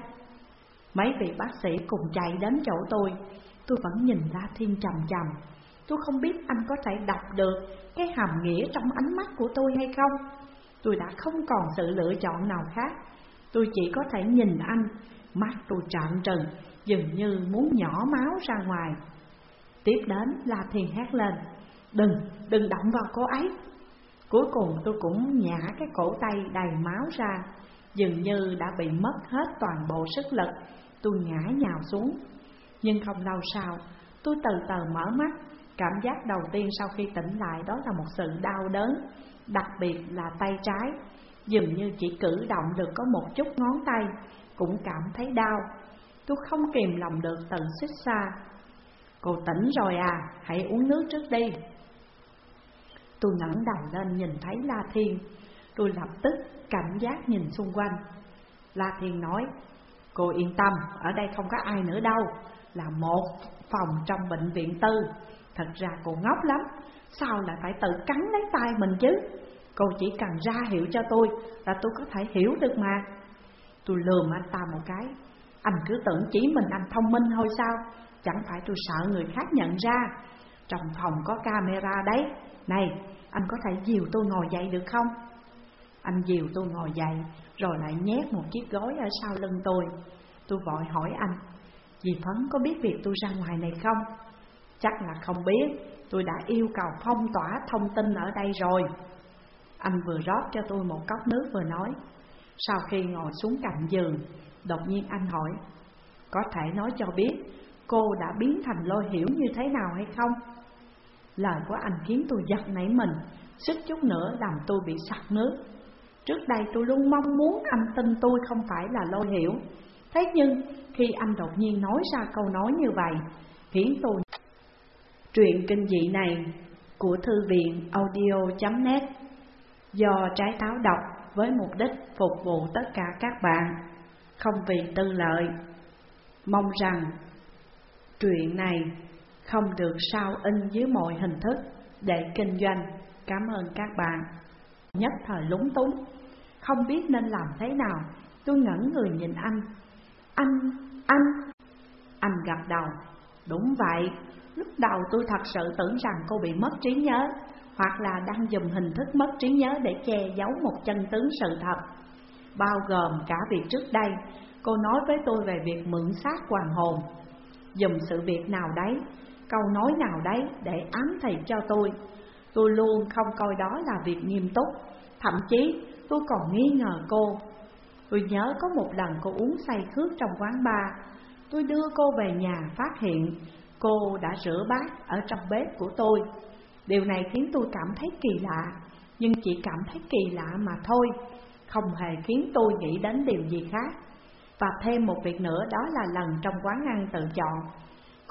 Mấy vị bác sĩ cùng chạy đến chỗ tôi Tôi vẫn nhìn ra thiên trầm trầm. Tôi không biết anh có thể đọc được Cái hàm nghĩa trong ánh mắt của tôi hay không. Tôi đã không còn sự lựa chọn nào khác. Tôi chỉ có thể nhìn anh Mắt tôi trợn trừng Dường như muốn nhỏ máu ra ngoài. Tiếp đến La thiền hét lên Đừng, đừng động vào cô ấy. Cuối cùng tôi cũng nhả cái cổ tay đầy máu ra Dường như đã bị mất hết toàn bộ sức lực. Tôi ngã nhào xuống. Nhưng không lâu sau Tôi từ từ mở mắt. Cảm giác đầu tiên sau khi tỉnh lại đó là một sự đau đớn Đặc biệt là tay trái. Dường như chỉ cử động được có một chút ngón tay Cũng cảm thấy đau. Tôi không kìm lòng được tự xích xa. Cô tỉnh rồi à, hãy uống nước trước đi. Tôi ngẩng đầu lên nhìn thấy La Thiên. Tôi lập tức cảnh giác nhìn xung quanh. La Thiên nói Cô yên tâm, ở đây không có ai nữa đâu. Là một phòng trong bệnh viện tư. Thật ra cô ngốc lắm. Sao lại phải tự cắn lấy tay mình chứ? Cô chỉ cần ra hiệu cho tôi Là tôi có thể hiểu được mà. Tôi lườm anh ta một cái. Anh cứ tưởng chỉ mình anh thông minh thôi sao? Chẳng phải tôi sợ người khác nhận ra. Trong phòng có camera đấy. Này, anh có thể dìu tôi ngồi dậy được không? Anh dìu tôi ngồi dậy, Rồi lại nhét một chiếc gói ở sau lưng tôi Tôi vội hỏi anh, Dì Phấn có biết việc tôi ra ngoài này không? Chắc là không biết, Tôi đã yêu cầu phong tỏa thông tin ở đây rồi Anh vừa rót cho tôi một cốc nước vừa nói Sau khi ngồi xuống cạnh giường, Đột nhiên anh hỏi, Có thể nói cho biết Cô đã biến thành lôi hiểu như thế nào hay không Lời của anh khiến tôi giật nảy mình Sức chút nữa làm tôi bị sặc nước Trước đây tôi luôn mong muốn anh tin tôi không phải là lôi hiểu. Thế nhưng, khi anh đột nhiên nói ra câu nói như vậy, Khiến tôi Truyện kinh dị này của thư viện audio.net Do trái táo đọc với mục đích phục vụ tất cả các bạn. Không vì tư lợi, Mong rằng truyện này không được sao in dưới mọi hình thức để kinh doanh. Cảm ơn các bạn. Nhất thời lúng túng. Không biết nên làm thế nào. Tôi ngẩn người nhìn anh. Anh, anh. Anh gật đầu. Đúng vậy. Lúc đầu tôi thật sự tưởng rằng cô bị mất trí nhớ Hoặc là đang dùng hình thức mất trí nhớ để che giấu một chân tướng sự thật. Bao gồm cả việc trước đây Cô nói với tôi về việc mượn xác hoàng hồn. Dùng sự việc nào đấy Câu nói nào đấy để ám thị cho tôi? Tôi luôn không coi đó là việc nghiêm túc. Thậm chí, tôi còn nghi ngờ cô. Tôi nhớ có một lần cô uống say khước trong quán bar. Tôi đưa cô về nhà phát hiện Cô đã rửa bát ở trong bếp của tôi. Điều này khiến tôi cảm thấy kỳ lạ, Nhưng chỉ cảm thấy kỳ lạ mà thôi, Không hề khiến tôi nghĩ đến điều gì khác. Và thêm một việc nữa, đó là lần trong quán ăn tự chọn.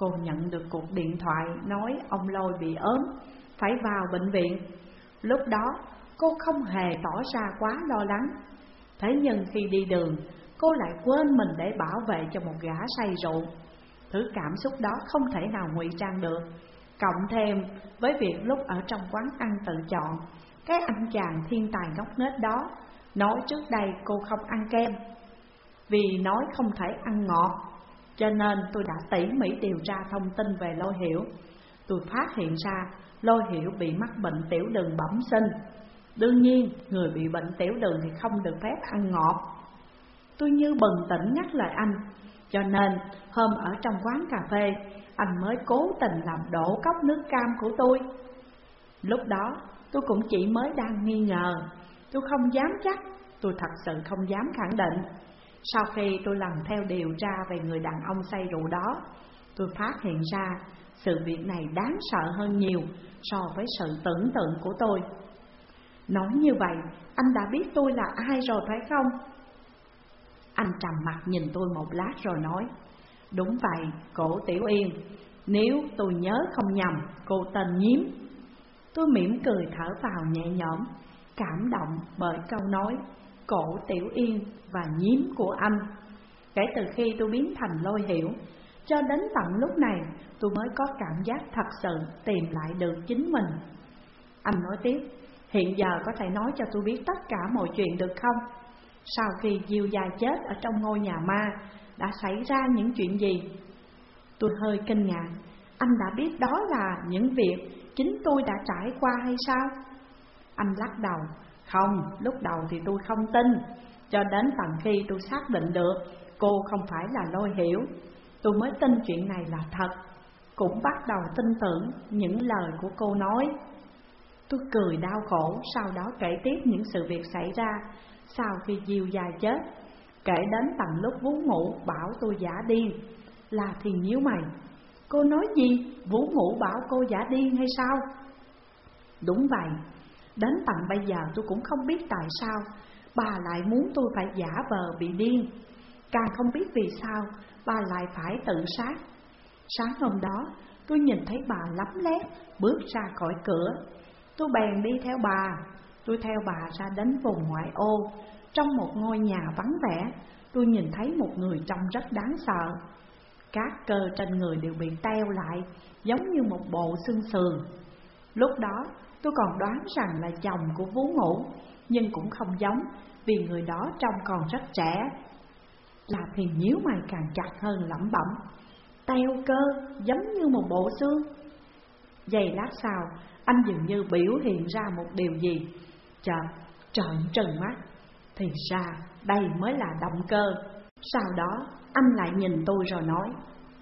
Cô nhận được cuộc điện thoại, nói ông Lôi bị ốm, Phải vào bệnh viện. Lúc đó, cô không hề tỏ ra quá lo lắng. Thế nhưng khi đi đường, Cô lại quên mình để bảo vệ cho một gã say rượu. Thứ cảm xúc đó không thể nào ngụy trang được. Cộng thêm với việc lúc ở trong quán ăn tự chọn, Cái anh chàng thiên tài ngốc nghếch đó Nói trước đây cô không ăn kem. Vì nói không thể ăn ngọt cho nên tôi đã tỉ mỉ điều tra thông tin về lôi hiểu. Tôi phát hiện ra lôi hiểu bị mắc bệnh tiểu đường bẩm sinh. Đương nhiên, người bị bệnh tiểu đường thì không được phép ăn ngọt. Tôi như bừng tỉnh nhắc lời anh. Cho nên, hôm ở trong quán cà phê, Anh mới cố tình làm đổ cốc nước cam của tôi. Lúc đó, tôi cũng chỉ mới đang nghi ngờ. Tôi không dám chắc. Tôi thật sự không dám khẳng định. Sau khi tôi lần theo điều tra về người đàn ông say rượu đó Tôi phát hiện ra sự việc này đáng sợ hơn nhiều so với sự tưởng tượng của tôi Nói như vậy, anh đã biết tôi là ai rồi phải không? Anh trầm mặt nhìn tôi một lát rồi nói Đúng vậy, cổ Tiểu Yên Nếu tôi nhớ không nhầm, cô tên Nhiếm Tôi mỉm cười thở vào nhẹ nhõm Cảm động bởi câu nói Cổ Tiểu Yên và nhím của anh. Kể từ khi tôi biến thành lôi hiểu, Cho đến tận lúc này, tôi mới có cảm giác thật sự tìm lại được chính mình. Anh nói tiếp, Hiện giờ có thể nói cho tôi biết tất cả mọi chuyện được không? Sau khi Diêu Gia chết ở trong ngôi nhà ma, Đã xảy ra những chuyện gì? Tôi hơi kinh ngạc. Anh đã biết đó là những việc chính tôi đã trải qua hay sao? Anh lắc đầu. Không, lúc đầu thì tôi không tin. Cho đến tận khi tôi xác định được Cô không phải là lôi hiểu. Tôi mới tin chuyện này là thật. Cũng bắt đầu tin tưởng những lời của cô nói. Tôi cười đau khổ Sau đó kể tiếp những sự việc xảy ra. Sau khi Diêu dài chết Kể đến tận lúc vú ngủ bảo tôi giả điên Là thì nhíu mày. Cô nói gì? Vũ ngủ bảo cô giả điên hay sao? Đúng vậy. Đến tận bây giờ tôi cũng không biết tại sao Bà lại muốn tôi phải giả vờ bị điên. Càng không biết vì sao, bà lại phải tự sát. Sáng hôm đó, tôi nhìn thấy bà lắm lét bước ra khỏi cửa. Tôi bèn đi theo bà. Tôi theo bà ra đến vùng ngoại ô. Trong một ngôi nhà vắng vẻ, Tôi nhìn thấy một người trông rất đáng sợ. Các cơ trên người đều bị teo lại, Giống như một bộ xương sườn. Lúc đó tôi còn đoán rằng là chồng của Vú Ngủ Nhưng cũng không giống, Vì người đó trông còn rất trẻ. Là thì nhíu mày càng chặt hơn lẩm bẩm, Teo cơ, giống như một bộ xương. Giây lát sau, Anh dường như biểu hiện ra một điều gì. Chợt, trợn trừng mắt. Thì ra, đây mới là động cơ. Sau đó, anh lại nhìn tôi rồi nói,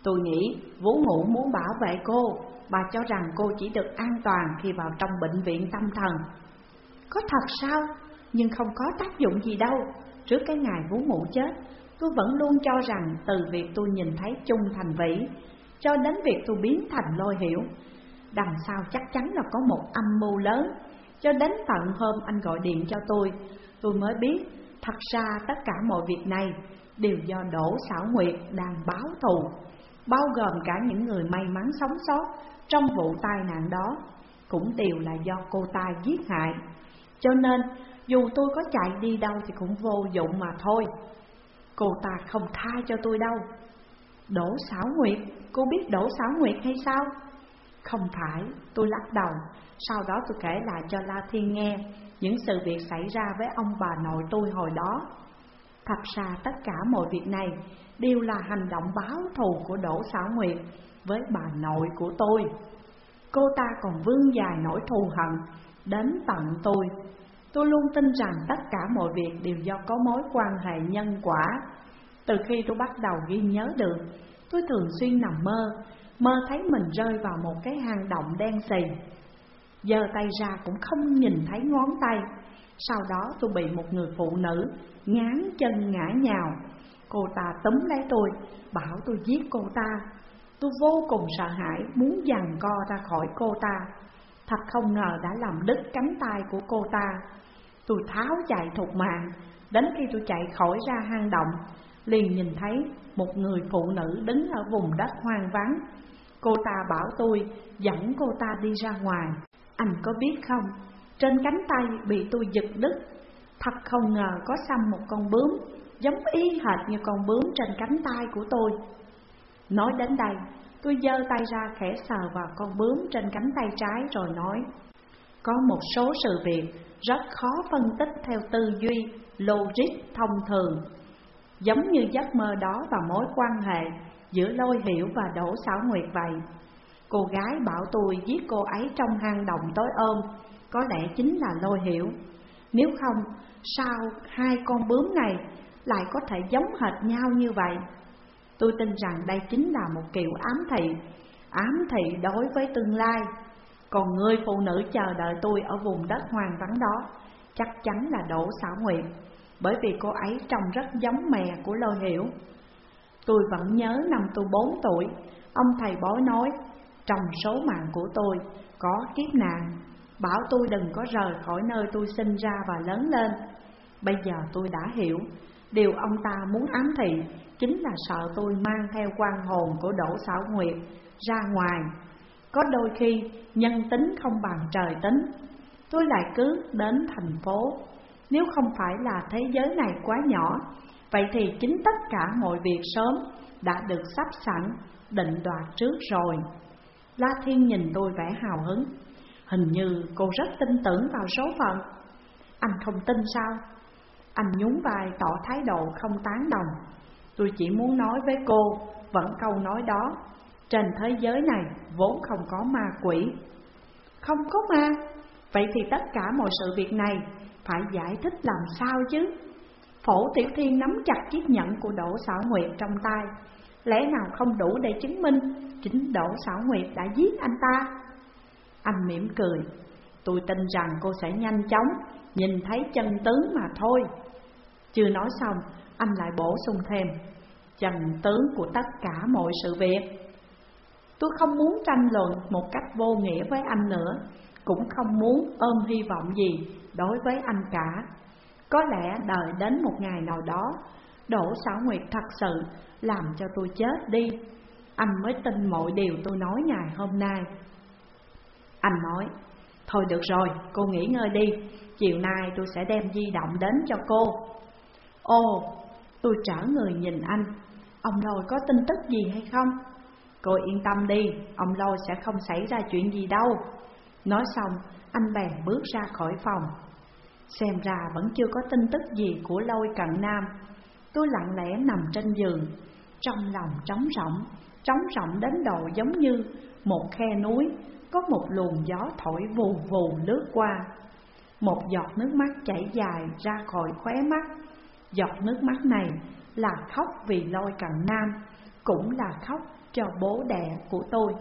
Tôi nghĩ Vũ Ngũ muốn bảo vệ cô. Bà cho rằng cô chỉ được an toàn khi vào trong bệnh viện tâm thần. Có thật sao? Nhưng không có tác dụng gì đâu. Trước cái ngày vú ngủ chết, Tôi vẫn luôn cho rằng từ việc tôi nhìn thấy chung thành vĩ Cho đến việc tôi biến thành lôi hiểu, Đằng sau chắc chắn là có một âm mưu lớn. Cho đến tận hôm anh gọi điện cho tôi Tôi mới biết thật ra tất cả mọi việc này Đều do Đỗ Xảo Nguyệt đang báo thù. Bao gồm cả những người may mắn sống sót Trong vụ tai nạn đó Cũng đều là do cô ta giết hại. Cho nên dù tôi có chạy đi đâu thì cũng vô dụng mà thôi. Cô ta không tha cho tôi đâu. Đỗ Sảo Nguyệt, cô biết Đỗ Sảo Nguyệt hay sao? Không phải, tôi lắc đầu. Sau đó tôi kể lại cho La Thiên nghe Những sự việc xảy ra với ông bà nội tôi hồi đó. Thật ra tất cả mọi việc này Đều là hành động báo thù của Đỗ Sảo Nguyệt Với bà nội của tôi. Cô ta còn vương dài nỗi thù hận Đến tận tôi. Tôi luôn tin rằng tất cả mọi việc đều do có mối quan hệ nhân quả. Từ khi tôi bắt đầu ghi nhớ được, Tôi thường xuyên nằm mơ Mơ thấy mình rơi vào một cái hang động đen xì. Giờ tay ra cũng không nhìn thấy ngón tay. Sau đó tôi bị một người phụ nữ ngán chân ngã nhào. Cô ta túm lấy tôi, bảo tôi giết cô ta. Tôi vô cùng sợ hãi, muốn dằn co ra khỏi cô ta. Thật không ngờ đã làm đứt cánh tay của cô ta. Tôi tháo chạy thục mạng. Đến khi tôi chạy khỏi ra hang động Liền nhìn thấy một người phụ nữ đứng ở vùng đất hoang vắng. Cô ta bảo tôi dẫn cô ta đi ra ngoài. Anh có biết không? Trên cánh tay bị tôi giật đứt. Thật không ngờ có xăm một con bướm Giống y hệt như con bướm trên cánh tay của tôi. Nói đến đây Tôi giơ tay ra khẽ sờ vào con bướm trên cánh tay trái rồi nói Có một số sự việc rất khó phân tích theo tư duy, logic thông thường. Giống như giấc mơ đó và mối quan hệ giữa lôi hiểu và đỗ xảo nguyệt vậy. Cô gái bảo tôi giết cô ấy trong hang động tối ôm có lẽ chính là lôi hiểu. Nếu không, sao hai con bướm này lại có thể giống hệt nhau như vậy? Tôi tin rằng đây chính là một kiểu ám thị. Ám thị đối với tương lai. Còn người phụ nữ chờ đợi tôi ở vùng đất hoàng vắng đó Chắc chắn là Đỗ Xảo Nguyệt Bởi vì cô ấy trông rất giống mẹ của Lôi Hiểu. Tôi vẫn nhớ năm tôi 4 tuổi Ông thầy bói nói Trong số mạng của tôi có kiếp nạn Bảo tôi đừng có rời khỏi nơi tôi sinh ra và lớn lên. Bây giờ tôi đã hiểu Điều ông ta muốn ám thị Chính là sợ tôi mang theo quan hồn của Đỗ Xảo Nguyệt ra ngoài. Có đôi khi nhân tính không bằng trời tính. Tôi lại cứ đến thành phố. Nếu không phải là thế giới này quá nhỏ Vậy thì chính tất cả mọi việc sớm đã được sắp sẵn, định đoạt trước rồi. La Thiên nhìn tôi vẻ hào hứng. Hình như cô rất tin tưởng vào số phận. Anh không tin sao? Anh nhún vai tỏ thái độ không tán đồng. Tôi chỉ muốn nói với cô, Vẫn câu nói đó. Trên thế giới này vốn không có ma quỷ. Không có ma? Vậy thì tất cả mọi sự việc này Phải giải thích làm sao chứ? Phổ Tiểu Thiên nắm chặt chiếc nhẫn của Đỗ Sảo Nguyệt trong tay. Lẽ nào không đủ để chứng minh? Chính Đỗ Sảo Nguyệt đã giết anh ta. Anh mỉm cười. Tôi tin rằng cô sẽ nhanh chóng Nhìn thấy chân tướng mà thôi. Chưa nói xong, Anh lại bổ sung thêm. Chân tướng của tất cả mọi sự việc. Tôi không muốn tranh luận một cách vô nghĩa với anh nữa. Cũng không muốn ôm hy vọng gì đối với anh cả. Có lẽ đợi đến một ngày nào đó Đỗ Sảo Nguyệt thật sự làm cho tôi chết đi. Anh mới tin mọi điều tôi nói ngày hôm nay. Anh nói Thôi được rồi, cô nghỉ ngơi đi. Chiều nay tôi sẽ đem di động đến cho cô. Ồ, tôi trở người nhìn anh. Ông Lôi có tin tức gì hay không? Cô yên tâm đi, ông Lôi sẽ không xảy ra chuyện gì đâu. Nói xong, anh bèn bước ra khỏi phòng. Xem ra vẫn chưa có tin tức gì của Lôi Cận Nam. Tôi lặng lẽ nằm trên giường Trong lòng trống rỗng Trống rỗng đến độ giống như một khe núi có một luồng gió thổi vù vù lướt qua. Một giọt nước mắt chảy dài ra khỏi khóe mắt. Giọt nước mắt này là khóc vì lôi cận nam, Cũng là khóc cho bố đẻ của tôi.